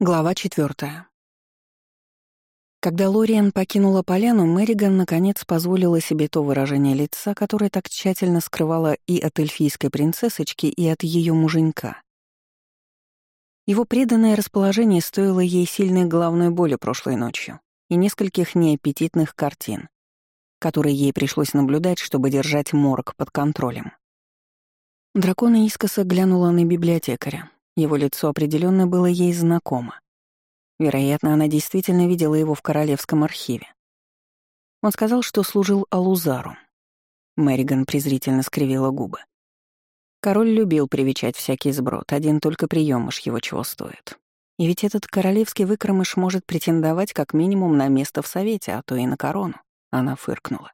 Глава четвертая. Когда Лориан покинула поляну, Мэриган наконец позволила себе то выражение лица, которое так тщательно скрывало и от эльфийской принцессочки, и от ее муженька. Его преданное расположение стоило ей сильной головной боли прошлой ночью и нескольких неаппетитных картин, которые ей пришлось наблюдать, чтобы держать морг под контролем. Дракона искоса глянула на библиотекаря, его лицо определенно было ей знакомо. Вероятно, она действительно видела его в Королевском архиве. Он сказал, что служил Алузару. Мэриган презрительно скривила губы. Король любил привечать всякий сброд, один только приемыш его чего стоит. И ведь этот королевский выкромыш может претендовать как минимум на место в совете, а то и на корону. Она фыркнула.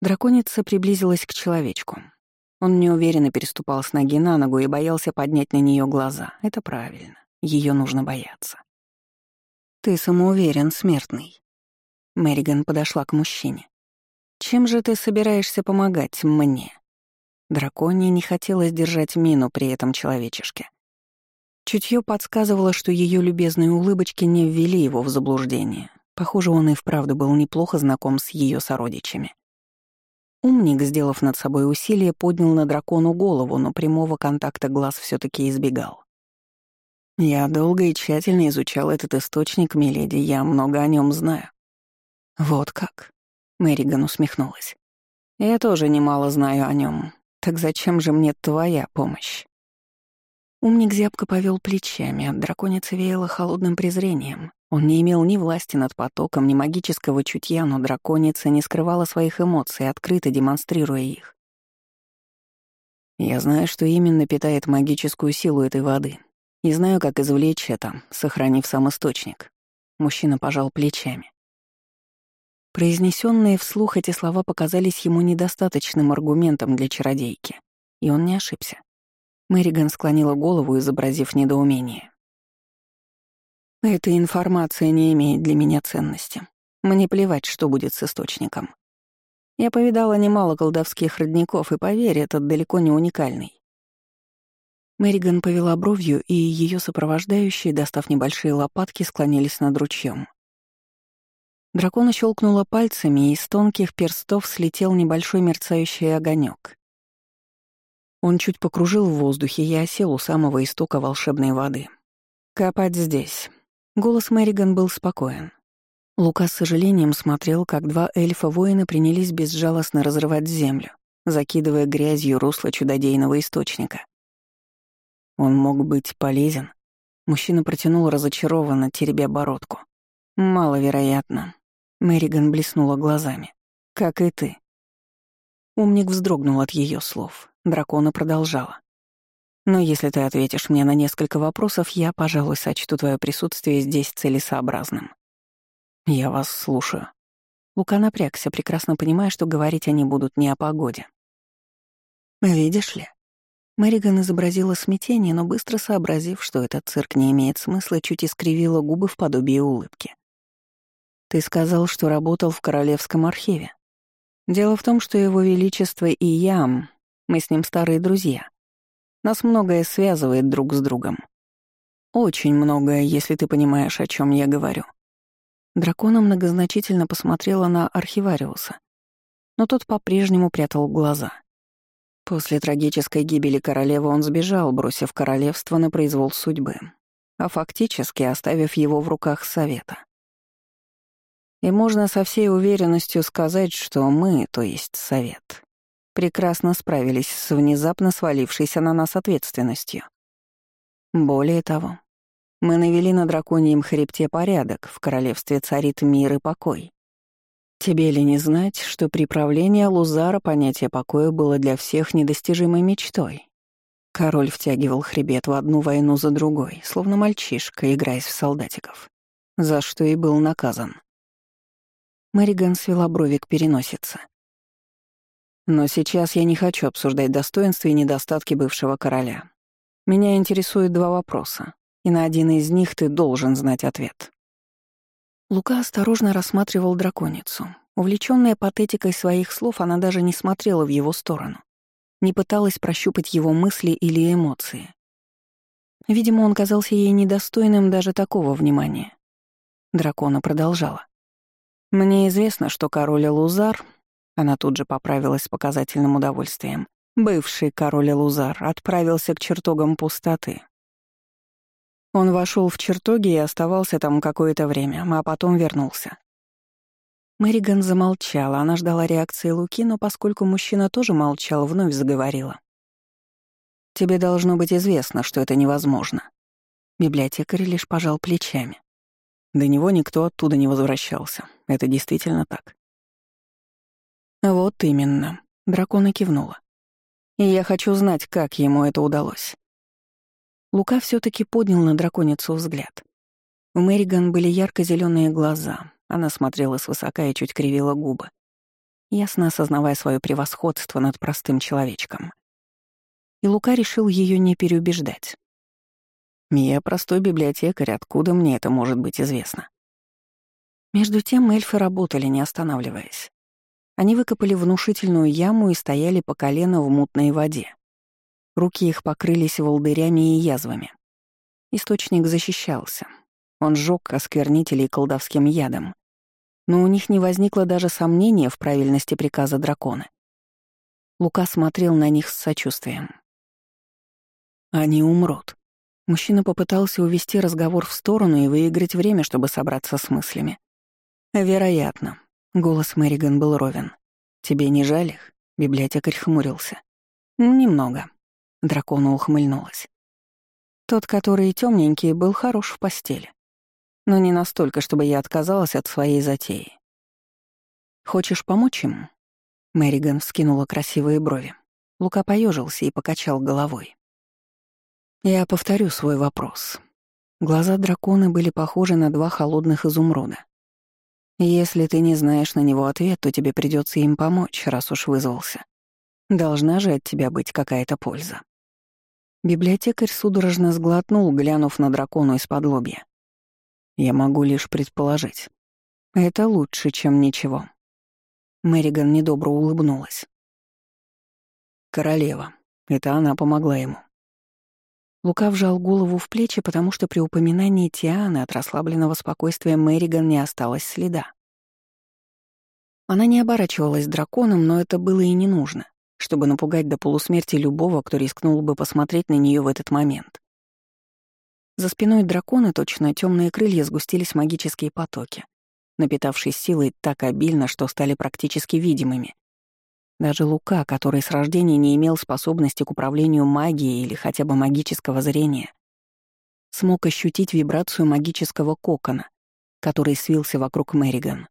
Драконица приблизилась к человечку. Он неуверенно переступал с ноги на ногу и боялся поднять на нее глаза. Это правильно. Ее нужно бояться. «Ты самоуверен, смертный». Мэриган подошла к мужчине. «Чем же ты собираешься помогать мне?» Драконе не хотелось держать мину при этом человечешке. Чутье подсказывало, что ее любезные улыбочки не ввели его в заблуждение. Похоже, он и вправду был неплохо знаком с ее сородичами. Умник, сделав над собой усилие, поднял на дракону голову, но прямого контакта глаз все таки избегал. «Я долго и тщательно изучал этот источник, миледи, я много о нем знаю». «Вот как?» — Мэриган усмехнулась. «Я тоже немало знаю о нем. Так зачем же мне твоя помощь?» Умник зябко повел плечами, от драконицы веяло холодным презрением. Он не имел ни власти над потоком, ни магического чутья, но драконица не скрывала своих эмоций, открыто демонстрируя их. Я знаю, что именно питает магическую силу этой воды. И знаю, как извлечь это, сохранив сам источник. Мужчина пожал плечами. Произнесенные вслух эти слова показались ему недостаточным аргументом для чародейки. И он не ошибся. Мэриган склонила голову, изобразив недоумение. «Эта информация не имеет для меня ценности. Мне плевать, что будет с источником. Я повидала немало колдовских родников, и, поверь, этот далеко не уникальный. Мэриган повела бровью, и ее сопровождающие, достав небольшие лопатки, склонились над ручьем. Дракона щелкнула пальцами, и из тонких перстов слетел небольшой мерцающий огонек. Он чуть покружил в воздухе и осел у самого истока волшебной воды. «Копать здесь». Голос Мэриган был спокоен. Лука с сожалением смотрел, как два эльфа-воина принялись безжалостно разрывать землю, закидывая грязью русло чудодейного источника. Он мог быть полезен. Мужчина протянул разочарованно, теребя бородку. «Маловероятно». Мэриган блеснула глазами. «Как и ты». Умник вздрогнул от ее слов. Дракона продолжала. «Но если ты ответишь мне на несколько вопросов, я, пожалуй, сочту твое присутствие здесь целесообразным». «Я вас слушаю». Лука напрягся, прекрасно понимая, что говорить они будут не о погоде. «Видишь ли?» Мэриган изобразила смятение, но быстро сообразив, что этот цирк не имеет смысла, чуть искривила губы в подобии улыбки. «Ты сказал, что работал в Королевском архиве. Дело в том, что Его Величество и я мы с ним старые друзья. Нас многое связывает друг с другом. Очень многое, если ты понимаешь, о чем я говорю. Дракона многозначительно посмотрела на архивариуса, но тот по-прежнему прятал глаза. После трагической гибели королевы он сбежал, бросив королевство на произвол судьбы, а фактически оставив его в руках совета. И можно со всей уверенностью сказать, что мы, то есть совет, прекрасно справились с внезапно свалившейся на нас ответственностью. Более того, мы навели на драконьем хребте порядок, в королевстве царит мир и покой. Тебе ли не знать, что при правлении Лузара понятие покоя было для всех недостижимой мечтой? Король втягивал хребет в одну войну за другой, словно мальчишка, играясь в солдатиков, за что и был наказан. Мэриган свела брови к переносице. Но сейчас я не хочу обсуждать достоинства и недостатки бывшего короля. Меня интересуют два вопроса, и на один из них ты должен знать ответ. Лука осторожно рассматривал драконицу. Увлечённая патетикой своих слов, она даже не смотрела в его сторону, не пыталась прощупать его мысли или эмоции. Видимо, он казался ей недостойным даже такого внимания. Дракона продолжала. «Мне известно, что король Лузар...» Она тут же поправилась с показательным удовольствием. Бывший король Лузар отправился к чертогам пустоты. Он вошел в чертоги и оставался там какое-то время, а потом вернулся. Мэриган замолчала, она ждала реакции Луки, но поскольку мужчина тоже молчал, вновь заговорила. «Тебе должно быть известно, что это невозможно». Библиотекарь лишь пожал плечами. До него никто оттуда не возвращался. Это действительно так. «Вот именно», — дракона кивнула. «И я хочу знать, как ему это удалось». Лука все таки поднял на драконицу взгляд. У Мэриган были ярко зеленые глаза. Она смотрела свысока и чуть кривила губы, ясно осознавая свое превосходство над простым человечком. И Лука решил ее не переубеждать. Я простой библиотекарь, откуда мне это может быть известно? Между тем эльфы работали, не останавливаясь. Они выкопали внушительную яму и стояли по колено в мутной воде. Руки их покрылись волдырями и язвами. Источник защищался. Он сжёг осквернителей колдовским ядом. Но у них не возникло даже сомнения в правильности приказа дракона. Лука смотрел на них с сочувствием. «Они умрут», Мужчина попытался увести разговор в сторону и выиграть время, чтобы собраться с мыслями. «Вероятно». Голос Мэриган был ровен. «Тебе не жаль их?» Библиотекарь хмурился. «Немного». Дракона ухмыльнулась. Тот, который темненький, был хорош в постели. Но не настолько, чтобы я отказалась от своей затеи. «Хочешь помочь им?» Мэриган вскинула красивые брови. Лука поежился и покачал головой. Я повторю свой вопрос. Глаза дракона были похожи на два холодных изумруда. Если ты не знаешь на него ответ, то тебе придется им помочь, раз уж вызвался. Должна же от тебя быть какая-то польза. Библиотекарь судорожно сглотнул, глянув на дракону из-под лобья. Я могу лишь предположить. Это лучше, чем ничего. Мэриган недобро улыбнулась. Королева. Это она помогла ему. Лука вжал голову в плечи, потому что при упоминании Тианы от расслабленного спокойствия Мэриган не осталось следа. Она не оборачивалась драконом, но это было и не нужно, чтобы напугать до полусмерти любого, кто рискнул бы посмотреть на нее в этот момент. За спиной дракона точно темные крылья сгустились магические потоки, напитавшись силой так обильно, что стали практически видимыми. Даже Лука, который с рождения не имел способности к управлению магией или хотя бы магического зрения, смог ощутить вибрацию магического кокона, который свился вокруг Мэриган.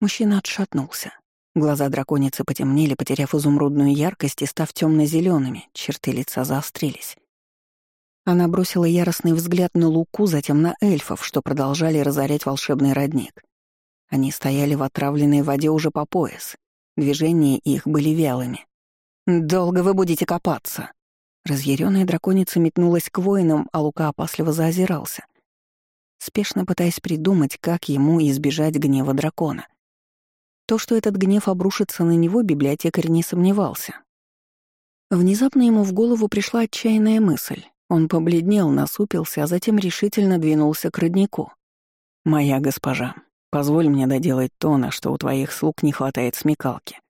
Мужчина отшатнулся. Глаза драконицы потемнели, потеряв изумрудную яркость и став темно зелеными черты лица заострились. Она бросила яростный взгляд на Луку, затем на эльфов, что продолжали разорять волшебный родник. Они стояли в отравленной воде уже по пояс, Движения их были вялыми. «Долго вы будете копаться?» Разъяренная драконица метнулась к воинам, а Лука опасливо заозирался, спешно пытаясь придумать, как ему избежать гнева дракона. То, что этот гнев обрушится на него, библиотекарь не сомневался. Внезапно ему в голову пришла отчаянная мысль. Он побледнел, насупился, а затем решительно двинулся к роднику. «Моя госпожа, Позволь мне доделать то, на что у твоих слуг не хватает смекалки».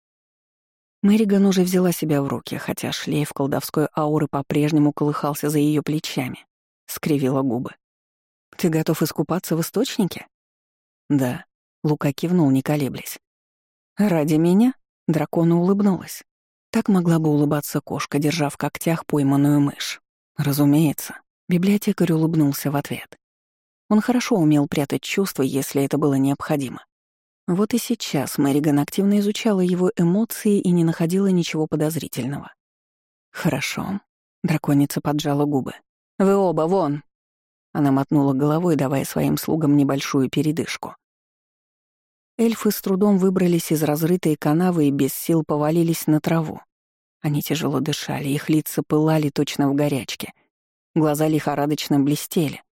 Мэриган уже взяла себя в руки, хотя шлейф колдовской ауры по-прежнему колыхался за ее плечами. Скривила губы. «Ты готов искупаться в источнике?» «Да», — Лука кивнул, не колеблясь. «Ради меня?» — дракона улыбнулась. Так могла бы улыбаться кошка, держа в когтях пойманную мышь. «Разумеется», — библиотекарь улыбнулся в ответ. Он хорошо умел прятать чувства, если это было необходимо. Вот и сейчас Мэриган активно изучала его эмоции и не находила ничего подозрительного. «Хорошо». Драконица поджала губы. «Вы оба вон!» Она мотнула головой, давая своим слугам небольшую передышку. Эльфы с трудом выбрались из разрытой канавы и без сил повалились на траву. Они тяжело дышали, их лица пылали точно в горячке. Глаза лихорадочно блестели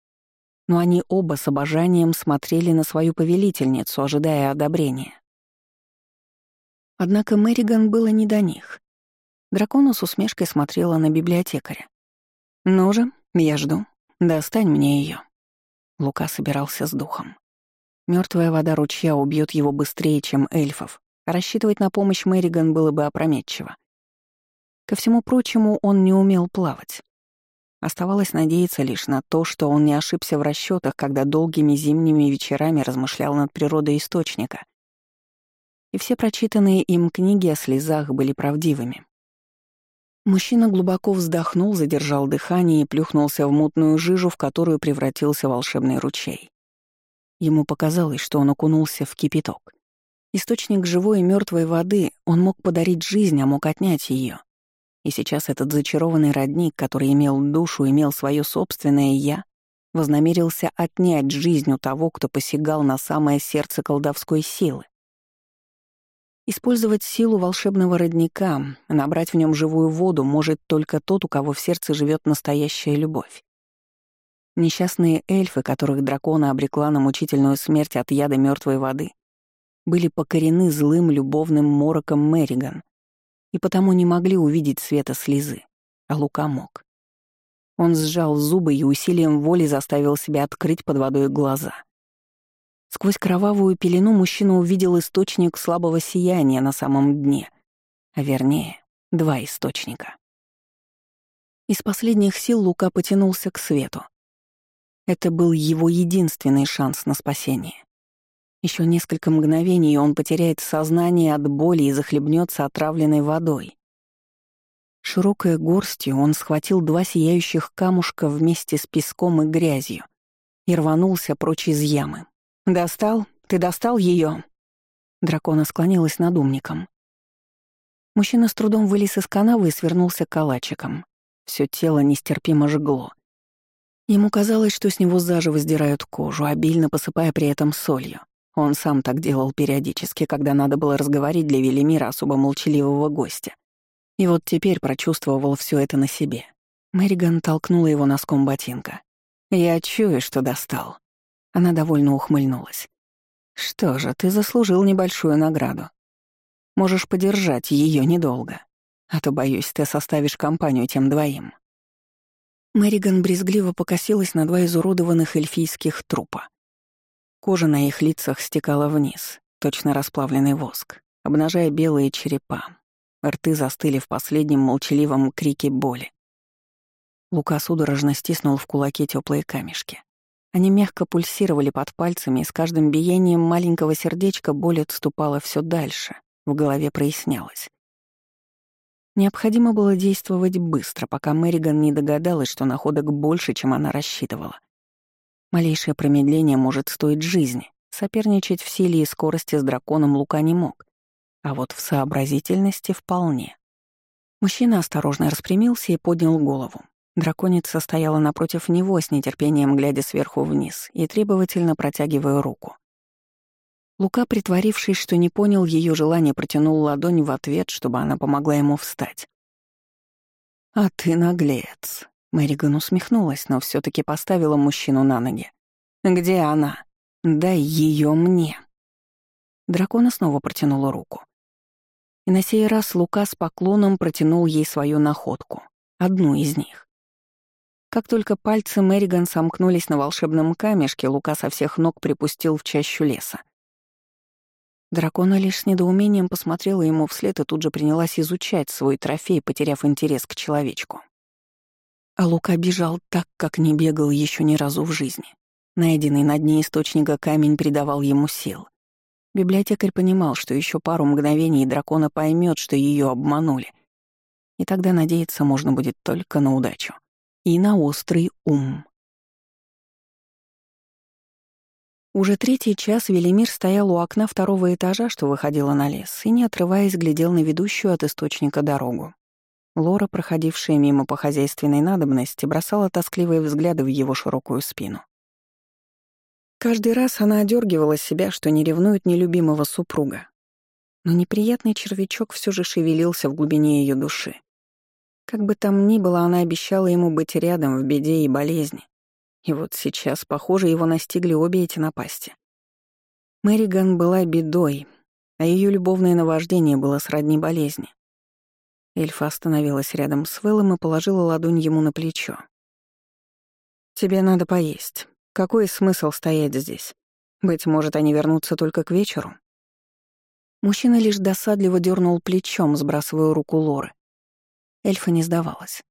но они оба с обожанием смотрели на свою повелительницу, ожидая одобрения. Однако Мэриган было не до них. Дракона с усмешкой смотрела на библиотекаря. «Ну же, Я жду. Достань мне ее. Лука собирался с духом. Мертвая вода ручья убьет его быстрее, чем эльфов. Рассчитывать на помощь Мэриган было бы опрометчиво. Ко всему прочему, он не умел плавать. Оставалось надеяться лишь на то, что он не ошибся в расчетах, когда долгими зимними вечерами размышлял над природой источника. И все прочитанные им книги о слезах были правдивыми. Мужчина глубоко вздохнул, задержал дыхание и плюхнулся в мутную жижу, в которую превратился волшебный ручей. Ему показалось, что он окунулся в кипяток. Источник живой и мертвой воды, он мог подарить жизнь, а мог отнять ее. И сейчас этот зачарованный родник, который имел душу, имел свое собственное «я», вознамерился отнять жизнь у того, кто посягал на самое сердце колдовской силы. Использовать силу волшебного родника, набрать в нем живую воду может только тот, у кого в сердце живет настоящая любовь. Несчастные эльфы, которых дракона обрекла на мучительную смерть от яда мертвой воды, были покорены злым любовным мороком Мэриган, и потому не могли увидеть света слезы, а Лука мог. Он сжал зубы и усилием воли заставил себя открыть под водой глаза. Сквозь кровавую пелену мужчина увидел источник слабого сияния на самом дне, а вернее, два источника. Из последних сил Лука потянулся к свету. Это был его единственный шанс на спасение. Еще несколько мгновений, и он потеряет сознание от боли и захлебнется отравленной водой. Широкой горстью он схватил два сияющих камушка вместе с песком и грязью и рванулся прочь из ямы. «Достал? Ты достал ее? Дракона склонилась над умником. Мужчина с трудом вылез из канавы и свернулся калачиком. Все тело нестерпимо жгло. Ему казалось, что с него заживо сдирают кожу, обильно посыпая при этом солью. Он сам так делал периодически, когда надо было разговорить для Велимира особо молчаливого гостя. И вот теперь прочувствовал все это на себе. Мэриган толкнула его носком ботинка. «Я чую, что достал». Она довольно ухмыльнулась. «Что же, ты заслужил небольшую награду. Можешь подержать ее недолго, а то, боюсь, ты составишь компанию тем двоим». Мэриган брезгливо покосилась на два изуродованных эльфийских трупа. Кожа на их лицах стекала вниз, точно расплавленный воск, обнажая белые черепа. Рты застыли в последнем молчаливом крике боли. Лука судорожно стиснул в кулаке теплые камешки. Они мягко пульсировали под пальцами, и с каждым биением маленького сердечка боль отступала все дальше, в голове прояснялось. Необходимо было действовать быстро, пока Мэриган не догадалась, что находок больше, чем она рассчитывала. Малейшее промедление может стоить жизни. Соперничать в силе и скорости с драконом Лука не мог. А вот в сообразительности вполне. Мужчина осторожно распрямился и поднял голову. Драконица стояла напротив него с нетерпением, глядя сверху вниз и требовательно протягивая руку. Лука, притворившись, что не понял ее желание, протянул ладонь в ответ, чтобы она помогла ему встать. «А ты наглец», Мэриган усмехнулась, но все таки поставила мужчину на ноги. «Где она? Дай ее мне». Дракона снова протянула руку. И на сей раз Лука с поклоном протянул ей свою находку, одну из них. Как только пальцы Мэриган сомкнулись на волшебном камешке, Лука со всех ног припустил в чащу леса. Дракона лишь с недоумением посмотрела ему вслед и тут же принялась изучать свой трофей, потеряв интерес к человечку. А Лука бежал так, как не бегал еще ни разу в жизни. Найденный на дне источника камень придавал ему сил. Библиотекарь понимал, что еще пару мгновений дракона поймет, что ее обманули. И тогда надеяться можно будет только на удачу. И на острый ум. Уже третий час Велимир стоял у окна второго этажа, что выходило на лес, и, не отрываясь, глядел на ведущую от источника дорогу. Лора, проходившая мимо по хозяйственной надобности, бросала тоскливые взгляды в его широкую спину. Каждый раз она одергивала себя, что не ревнует нелюбимого супруга. Но неприятный червячок все же шевелился в глубине ее души. Как бы там ни было, она обещала ему быть рядом в беде и болезни. И вот сейчас, похоже, его настигли обе эти напасти. Мэриган была бедой, а ее любовное наваждение было сродни болезни. Эльфа остановилась рядом с Вэллом и положила ладонь ему на плечо. «Тебе надо поесть. Какой смысл стоять здесь? Быть может, они вернутся только к вечеру?» Мужчина лишь досадливо дернул плечом, сбрасывая руку Лоры. Эльфа не сдавалась.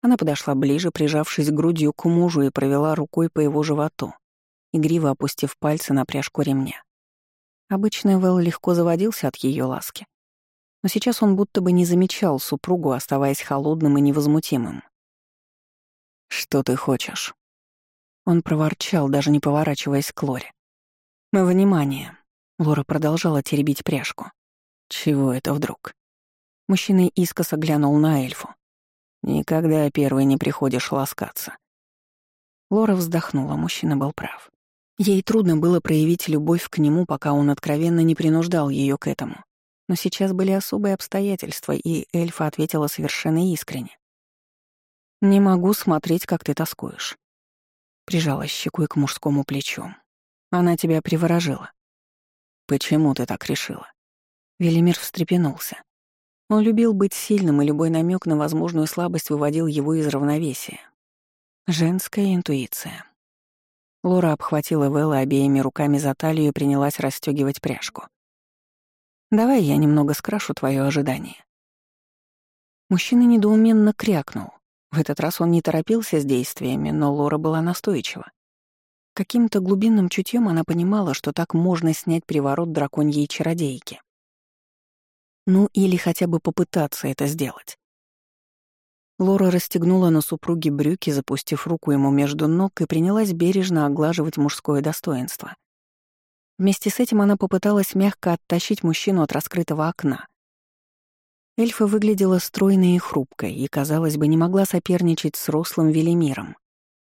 Она подошла ближе, прижавшись грудью к мужу и провела рукой по его животу, игриво опустив пальцы на пряжку ремня. Обычно Вэл легко заводился от ее ласки. Но сейчас он будто бы не замечал супругу, оставаясь холодным и невозмутимым. «Что ты хочешь?» Он проворчал, даже не поворачиваясь к Лоре. «Внимание!» Лора продолжала теребить пряжку. «Чего это вдруг?» Мужчина искоса глянул на эльфу. «Никогда первый не приходишь ласкаться». Лора вздохнула, мужчина был прав. Ей трудно было проявить любовь к нему, пока он откровенно не принуждал ее к этому. Но сейчас были особые обстоятельства, и эльфа ответила совершенно искренне. «Не могу смотреть, как ты тоскуешь прижала щекой к мужскому плечу. Она тебя приворожила. Почему ты так решила? Велимир встрепенулся. Он любил быть сильным, и любой намек на возможную слабость выводил его из равновесия. Женская интуиция. Лора обхватила Вэлла обеими руками за талию и принялась расстегивать пряжку. «Давай я немного скрашу твое ожидание». Мужчина недоуменно крякнул. В этот раз он не торопился с действиями, но Лора была настойчива. Каким-то глубинным чутьем она понимала, что так можно снять приворот драконьей чародейки. Ну или хотя бы попытаться это сделать. Лора расстегнула на супруге брюки, запустив руку ему между ног и принялась бережно оглаживать мужское достоинство. Вместе с этим она попыталась мягко оттащить мужчину от раскрытого окна. Эльфа выглядела стройной и хрупкой, и, казалось бы, не могла соперничать с рослым Велимиром.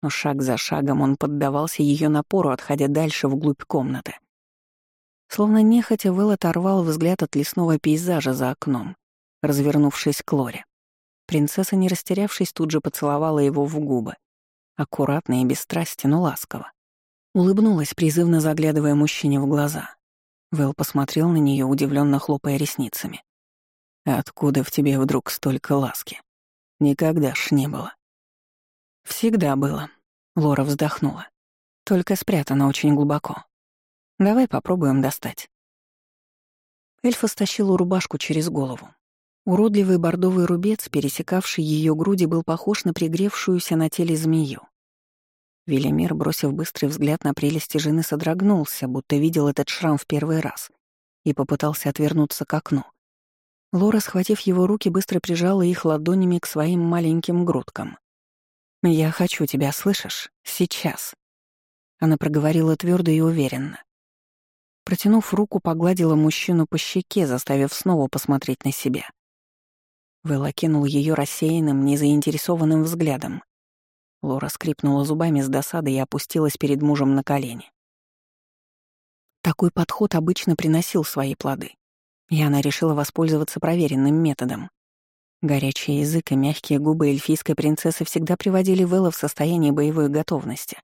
Но шаг за шагом он поддавался ее напору, отходя дальше вглубь комнаты. Словно нехотя Вэл оторвал взгляд от лесного пейзажа за окном, развернувшись к Лоре. Принцесса, не растерявшись, тут же поцеловала его в губы. Аккуратно и без страсти, но ласково. Улыбнулась, призывно заглядывая мужчине в глаза. Вэл посмотрел на нее, удивленно хлопая ресницами. Откуда в тебе вдруг столько ласки? Никогда ж не было. Всегда было. Лора вздохнула. Только спрятано очень глубоко. Давай попробуем достать. Эльфа стащила рубашку через голову. Уродливый бордовый рубец, пересекавший ее груди, был похож на пригревшуюся на теле змею. Велимир, бросив быстрый взгляд на прелести жены, содрогнулся, будто видел этот шрам в первый раз, и попытался отвернуться к окну. Лора, схватив его руки, быстро прижала их ладонями к своим маленьким грудкам. «Я хочу тебя, слышишь? Сейчас». Она проговорила твердо и уверенно. Протянув руку, погладила мужчину по щеке, заставив снова посмотреть на себя. Вэл окинул ее рассеянным, незаинтересованным взглядом. Лора скрипнула зубами с досадой и опустилась перед мужем на колени. Такой подход обычно приносил свои плоды. И она решила воспользоваться проверенным методом. Горячий язык и мягкие губы эльфийской принцессы всегда приводили Вэлла в состояние боевой готовности.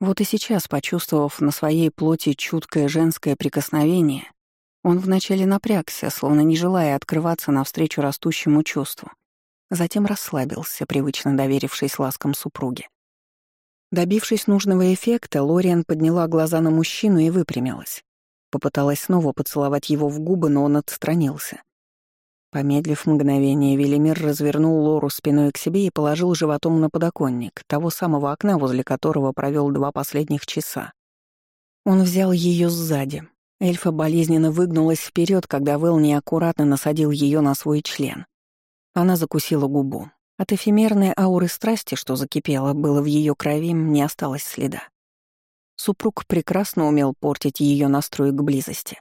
Вот и сейчас, почувствовав на своей плоти чуткое женское прикосновение, он вначале напрягся, словно не желая открываться навстречу растущему чувству. Затем расслабился, привычно доверившись ласкам супруги. Добившись нужного эффекта, Лориан подняла глаза на мужчину и выпрямилась. Попыталась снова поцеловать его в губы, но он отстранился. Помедлив мгновение, Велимир развернул Лору спиной к себе и положил животом на подоконник, того самого окна, возле которого провел два последних часа. Он взял ее сзади. Эльфа болезненно выгнулась вперед, когда Вэл неаккуратно насадил ее на свой член. Она закусила губу. От эфемерной ауры страсти, что закипело, было в ее крови, не осталось следа. Супруг прекрасно умел портить ее настрой к близости.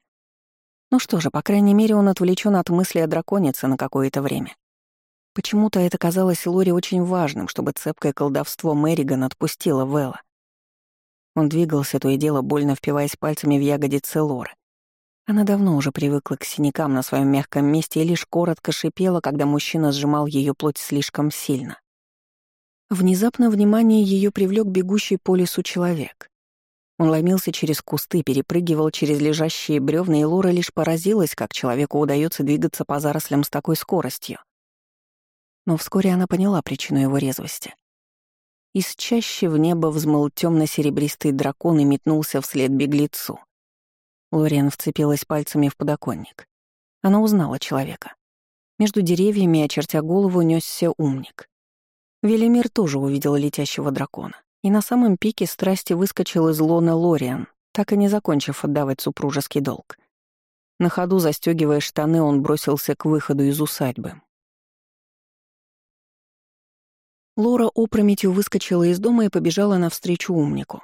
Ну что же, по крайней мере, он отвлечен от мысли о драконице на какое-то время. Почему-то это казалось Лори очень важным, чтобы цепкое колдовство Мэриган отпустило Вэлла. Он двигался то и дело, больно впиваясь пальцами в ягодицы Лоры. Она давно уже привыкла к синякам на своем мягком месте и лишь коротко шипела, когда мужчина сжимал ее плоть слишком сильно. Внезапно внимание ее привлек бегущий по лесу человек. Он ломился через кусты, перепрыгивал через лежащие бревна, и Лора лишь поразилась, как человеку удается двигаться по зарослям с такой скоростью. Но вскоре она поняла причину его резвости. Из чаще в небо взмыл темно-серебристый дракон и метнулся вслед беглецу. Лориан вцепилась пальцами в подоконник. Она узнала человека. Между деревьями, очертя голову, несся умник. Велимир тоже увидел летящего дракона. И на самом пике страсти выскочил из лона Лориан, так и не закончив отдавать супружеский долг. На ходу, застегивая штаны, он бросился к выходу из усадьбы. Лора опрометью выскочила из дома и побежала навстречу умнику.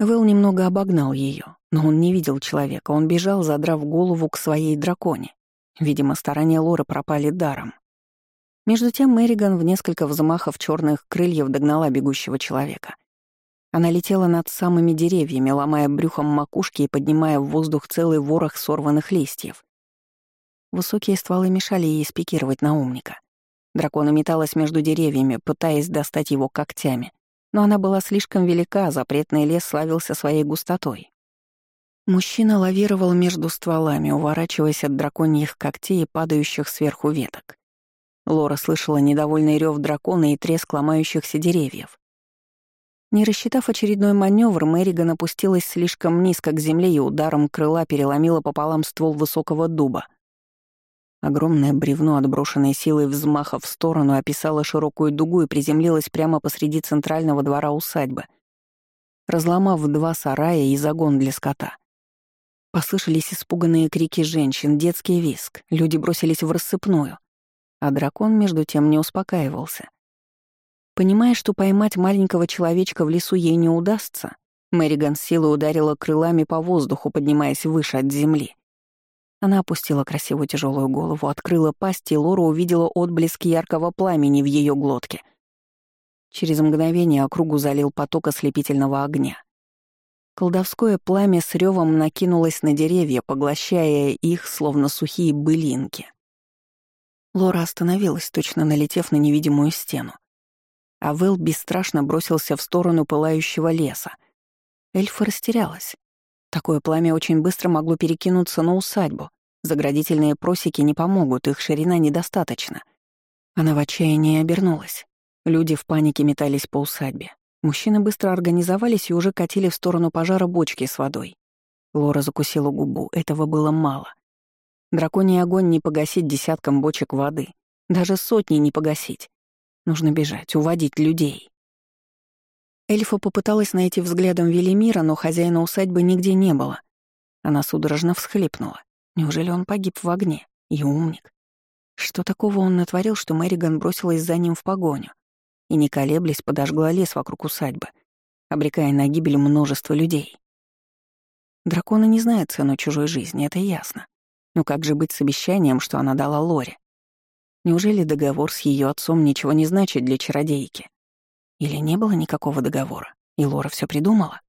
Вэл немного обогнал ее, но он не видел человека, он бежал, задрав голову к своей драконе. Видимо, старания Лоры пропали даром. Между тем Мэриган в несколько взмахов черных крыльев догнала бегущего человека. Она летела над самыми деревьями, ломая брюхом макушки и поднимая в воздух целый ворох сорванных листьев. Высокие стволы мешали ей спикировать на умника. Дракона металась между деревьями, пытаясь достать его когтями. Но она была слишком велика, запретный лес славился своей густотой. Мужчина лавировал между стволами, уворачиваясь от драконьих когтей и падающих сверху веток. Лора слышала недовольный рев дракона и треск ломающихся деревьев. Не рассчитав очередной маневр, Мэриган опустилась слишком низко к земле и ударом крыла переломила пополам ствол высокого дуба. Огромное бревно, отброшенное силой взмаха в сторону, описало широкую дугу и приземлилось прямо посреди центрального двора усадьбы, разломав два сарая и загон для скота. Послышались испуганные крики женщин, детский виск, люди бросились в рассыпную, а дракон, между тем, не успокаивался. Понимая, что поймать маленького человечка в лесу ей не удастся, Мэриган силой ударила крылами по воздуху, поднимаясь выше от земли. Она опустила красивую тяжелую голову, открыла пасть, и Лора увидела отблески яркого пламени в ее глотке. Через мгновение округу залил поток ослепительного огня. Колдовское пламя с ревом накинулось на деревья, поглощая их, словно сухие былинки. Лора остановилась, точно налетев на невидимую стену. А Вэл бесстрашно бросился в сторону пылающего леса. Эльфа растерялась. Такое пламя очень быстро могло перекинуться на усадьбу. Заградительные просеки не помогут, их ширина недостаточно. Она в отчаянии обернулась. Люди в панике метались по усадьбе. Мужчины быстро организовались и уже катили в сторону пожара бочки с водой. Лора закусила губу, этого было мало. Драконий огонь не погасить десятком бочек воды. Даже сотни не погасить. Нужно бежать, уводить людей. Эльфа попыталась найти взглядом Велимира, но хозяина усадьбы нигде не было. Она судорожно всхлипнула. Неужели он погиб в огне? И умник. Что такого он натворил, что Мэриган бросилась за ним в погоню? И, не колеблясь, подожгла лес вокруг усадьбы, обрекая на гибель множество людей. Драконы не знают цену чужой жизни, это ясно. Но как же быть с обещанием, что она дала Лоре? Неужели договор с ее отцом ничего не значит для чародейки? Или не было никакого договора, и Лора все придумала?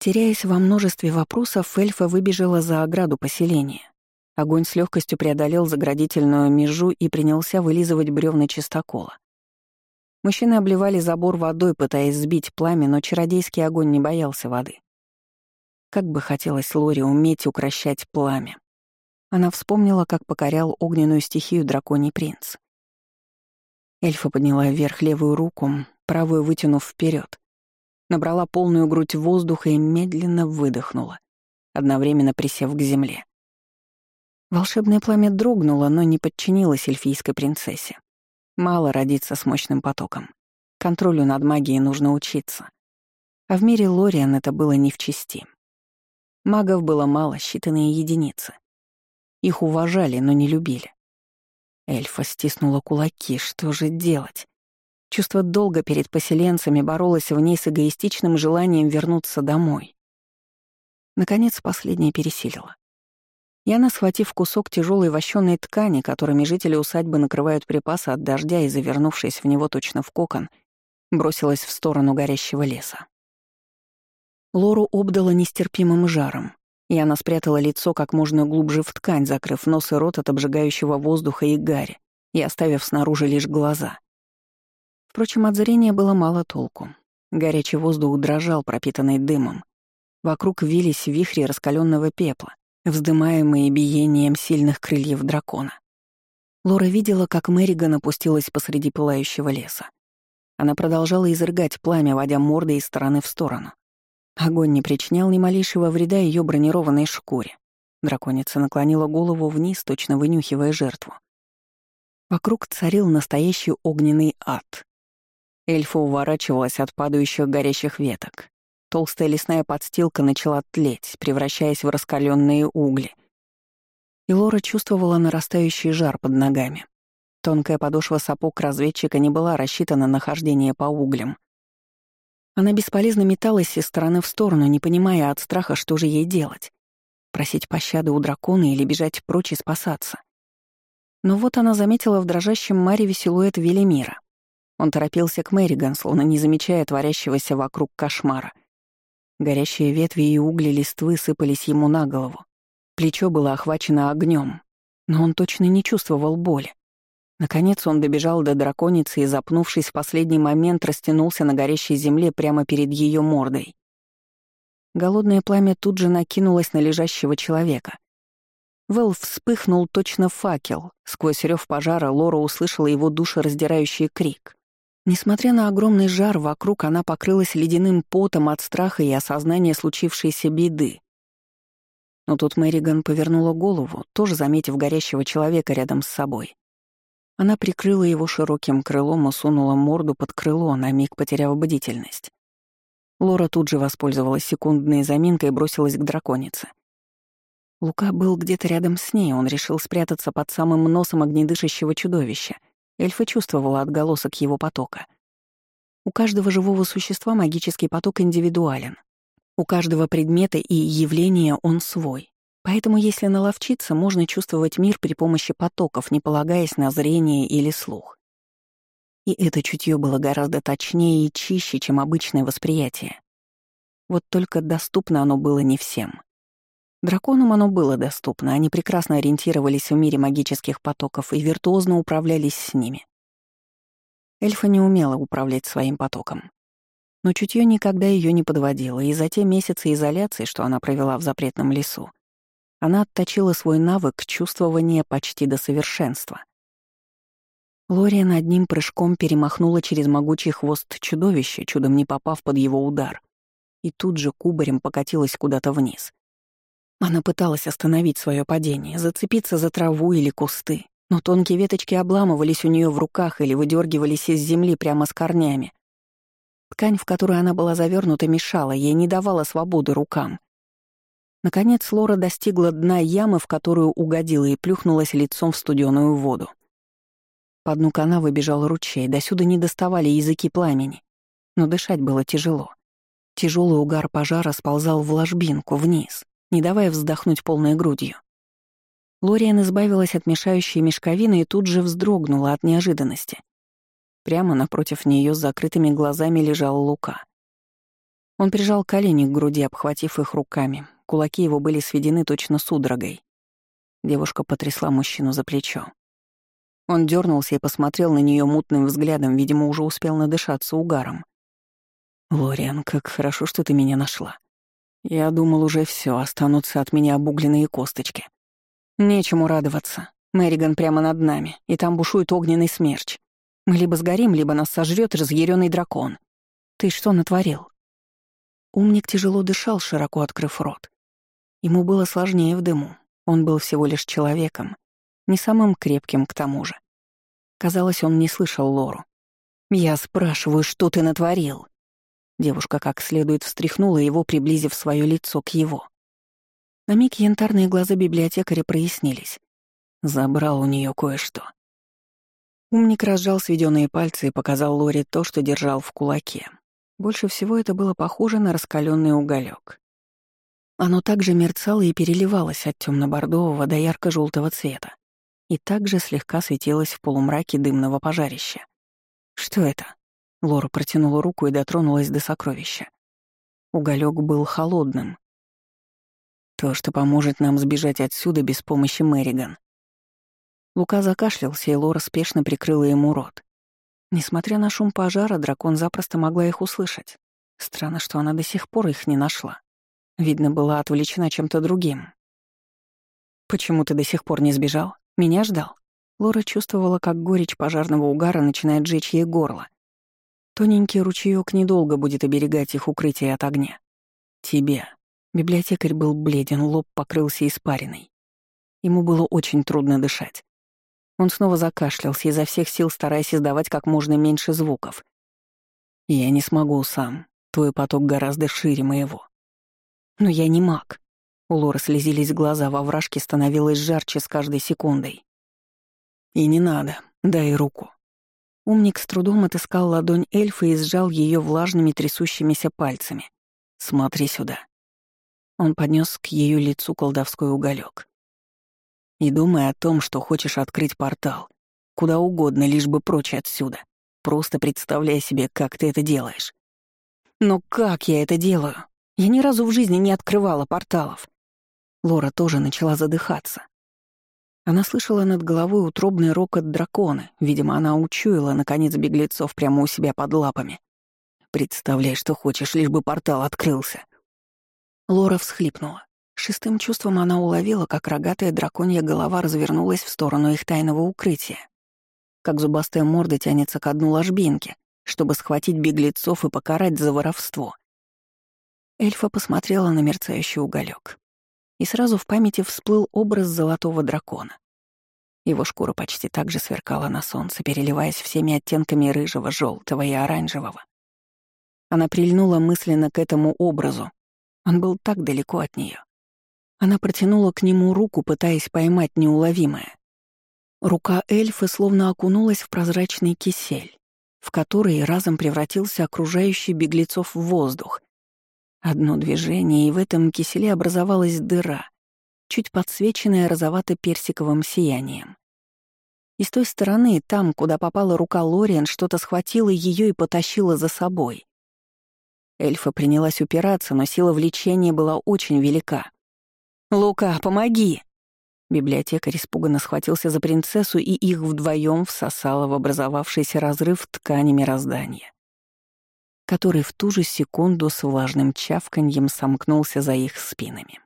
Теряясь во множестве вопросов, эльфа выбежала за ограду поселения. Огонь с легкостью преодолел заградительную межу и принялся вылизывать бревна чистокола. Мужчины обливали забор водой, пытаясь сбить пламя, но чародейский огонь не боялся воды. Как бы хотелось Лори уметь укращать пламя. Она вспомнила, как покорял огненную стихию драконий принц. Эльфа подняла вверх левую руку, правую вытянув вперед, набрала полную грудь воздуха и медленно выдохнула, одновременно присев к земле. Волшебное пламя дрогнуло, но не подчинилось эльфийской принцессе. Мало родиться с мощным потоком. Контролю над магией нужно учиться. А в мире Лориан это было не в чести. Магов было мало, считанные единицы. Их уважали, но не любили. Эльфа стиснула кулаки, что же делать? Чувство долга перед поселенцами боролось в ней с эгоистичным желанием вернуться домой. Наконец, последнее пересилило. И она, схватив кусок тяжелой вощеной ткани, которыми жители усадьбы накрывают припасы от дождя и завернувшись в него точно в кокон, бросилась в сторону горящего леса. Лору обдала нестерпимым жаром, и она спрятала лицо как можно глубже в ткань, закрыв нос и рот от обжигающего воздуха и гари и оставив снаружи лишь глаза. Впрочем, от зрения было мало толку. Горячий воздух дрожал, пропитанный дымом. Вокруг вились вихри раскаленного пепла, вздымаемые биением сильных крыльев дракона. Лора видела, как Мэриган опустилась посреди пылающего леса. Она продолжала изрыгать пламя, водя мордой из стороны в сторону. Огонь не причинял ни малейшего вреда ее бронированной шкуре. Драконица наклонила голову вниз, точно вынюхивая жертву. Вокруг царил настоящий огненный ад. Эльфа уворачивалась от падающих горящих веток. Толстая лесная подстилка начала тлеть, превращаясь в раскаленные угли. И Лора чувствовала нарастающий жар под ногами. Тонкая подошва сапог разведчика не была рассчитана на хождение по углям. Она бесполезно металась из стороны в сторону, не понимая от страха, что же ей делать. Просить пощады у дракона или бежать прочь и спасаться. Но вот она заметила в дрожащем мареве силуэт Велимира. Он торопился к Мэриган, словно не замечая творящегося вокруг кошмара — Горящие ветви и угли листвы сыпались ему на голову. Плечо было охвачено огнем, но он точно не чувствовал боли. Наконец он добежал до драконицы и, запнувшись в последний момент, растянулся на горящей земле прямо перед ее мордой. Голодное пламя тут же накинулось на лежащего человека. Вэл вспыхнул точно факел. Сквозь рев пожара Лора услышала его душераздирающий крик. Несмотря на огромный жар, вокруг она покрылась ледяным потом от страха и осознания случившейся беды. Но тут Мэриган повернула голову, тоже заметив горящего человека рядом с собой. Она прикрыла его широким крылом и сунула морду под крыло, на миг потеряв бдительность. Лора тут же воспользовалась секундной заминкой и бросилась к драконице. Лука был где-то рядом с ней, он решил спрятаться под самым носом огнедышащего чудовища — Эльфа чувствовала отголосок его потока. У каждого живого существа магический поток индивидуален. У каждого предмета и явления он свой. Поэтому если наловчиться, можно чувствовать мир при помощи потоков, не полагаясь на зрение или слух. И это чутье было гораздо точнее и чище, чем обычное восприятие. Вот только доступно оно было не всем. Драконам оно было доступно, они прекрасно ориентировались в мире магических потоков и виртуозно управлялись с ними. Эльфа не умела управлять своим потоком. Но чутье никогда ее не подводило, и за те месяцы изоляции, что она провела в запретном лесу, она отточила свой навык чувствования почти до совершенства. Лория над ним прыжком перемахнула через могучий хвост чудовища, чудом не попав под его удар, и тут же кубарем покатилась куда-то вниз. Она пыталась остановить свое падение, зацепиться за траву или кусты, но тонкие веточки обламывались у нее в руках или выдергивались из земли прямо с корнями. Ткань, в которую она была завернута, мешала, ей не давала свободы рукам. Наконец Лора достигла дна ямы, в которую угодила, и плюхнулась лицом в студеную воду. По дну канавы бежал ручей, до сюда не доставали языки пламени. Но дышать было тяжело. Тяжелый угар пожара сползал в ложбинку, вниз не давая вздохнуть полной грудью. Лориан избавилась от мешающей мешковины и тут же вздрогнула от неожиданности. Прямо напротив нее с закрытыми глазами лежал Лука. Он прижал колени к груди, обхватив их руками. Кулаки его были сведены точно судорогой. Девушка потрясла мужчину за плечо. Он дернулся и посмотрел на нее мутным взглядом, видимо, уже успел надышаться угаром. «Лориан, как хорошо, что ты меня нашла. Я думал, уже все, останутся от меня обугленные косточки. Нечему радоваться. Мэриган прямо над нами, и там бушует огненный смерч. Мы либо сгорим, либо нас сожрет разъяренный дракон. Ты что натворил? Умник тяжело дышал, широко открыв рот. Ему было сложнее в дыму. Он был всего лишь человеком, не самым крепким к тому же. Казалось, он не слышал Лору. «Я спрашиваю, что ты натворил?» Девушка как следует встряхнула его, приблизив свое лицо к его. На миг янтарные глаза библиотекаря прояснились. Забрал у нее кое-что. Умник разжал сведенные пальцы и показал Лоре то, что держал в кулаке. Больше всего это было похоже на раскаленный уголек. Оно также мерцало и переливалось от темно-бордового до ярко-желтого цвета и также слегка светилось в полумраке дымного пожарища. Что это? Лора протянула руку и дотронулась до сокровища. Уголек был холодным. То, что поможет нам сбежать отсюда без помощи Мэриган. Лука закашлялся, и Лора спешно прикрыла ему рот. Несмотря на шум пожара, дракон запросто могла их услышать. Странно, что она до сих пор их не нашла. Видно, была отвлечена чем-то другим. «Почему ты до сих пор не сбежал? Меня ждал?» Лора чувствовала, как горечь пожарного угара начинает жечь ей горло. Тоненький ручеёк недолго будет оберегать их укрытие от огня. Тебя. Библиотекарь был бледен, лоб покрылся испариной. Ему было очень трудно дышать. Он снова закашлялся, изо всех сил стараясь издавать как можно меньше звуков. «Я не смогу сам. Твой поток гораздо шире моего». «Но я не маг». У Лоры слезились глаза, во вражке становилось жарче с каждой секундой. «И не надо. Дай руку». Умник с трудом отыскал ладонь эльфа и сжал ее влажными трясущимися пальцами. «Смотри сюда». Он поднес к ее лицу колдовской уголек. «И думай о том, что хочешь открыть портал. Куда угодно, лишь бы прочь отсюда. Просто представляй себе, как ты это делаешь». «Но как я это делаю? Я ни разу в жизни не открывала порталов». Лора тоже начала задыхаться. Она слышала над головой утробный рокот дракона. Видимо, она учуяла, наконец, беглецов прямо у себя под лапами. «Представляй, что хочешь, лишь бы портал открылся». Лора всхлипнула. Шестым чувством она уловила, как рогатая драконья голова развернулась в сторону их тайного укрытия. Как зубастая морда тянется к дну ложбинки, чтобы схватить беглецов и покарать за воровство. Эльфа посмотрела на мерцающий уголек и сразу в памяти всплыл образ золотого дракона. Его шкура почти так же сверкала на солнце, переливаясь всеми оттенками рыжего, желтого и оранжевого. Она прильнула мысленно к этому образу. Он был так далеко от нее. Она протянула к нему руку, пытаясь поймать неуловимое. Рука эльфа словно окунулась в прозрачный кисель, в который разом превратился окружающий беглецов в воздух, Одно движение, и в этом киселе образовалась дыра, чуть подсвеченная розовато-персиковым сиянием. И с той стороны, там, куда попала рука Лориан, что-то схватило ее и потащило за собой. Эльфа принялась упираться, но сила влечения была очень велика. «Лука, помоги!» Библиотекарь испуганно схватился за принцессу, и их вдвоем всосало в образовавшийся разрыв ткани мироздания который в ту же секунду с влажным чавканьем сомкнулся за их спинами.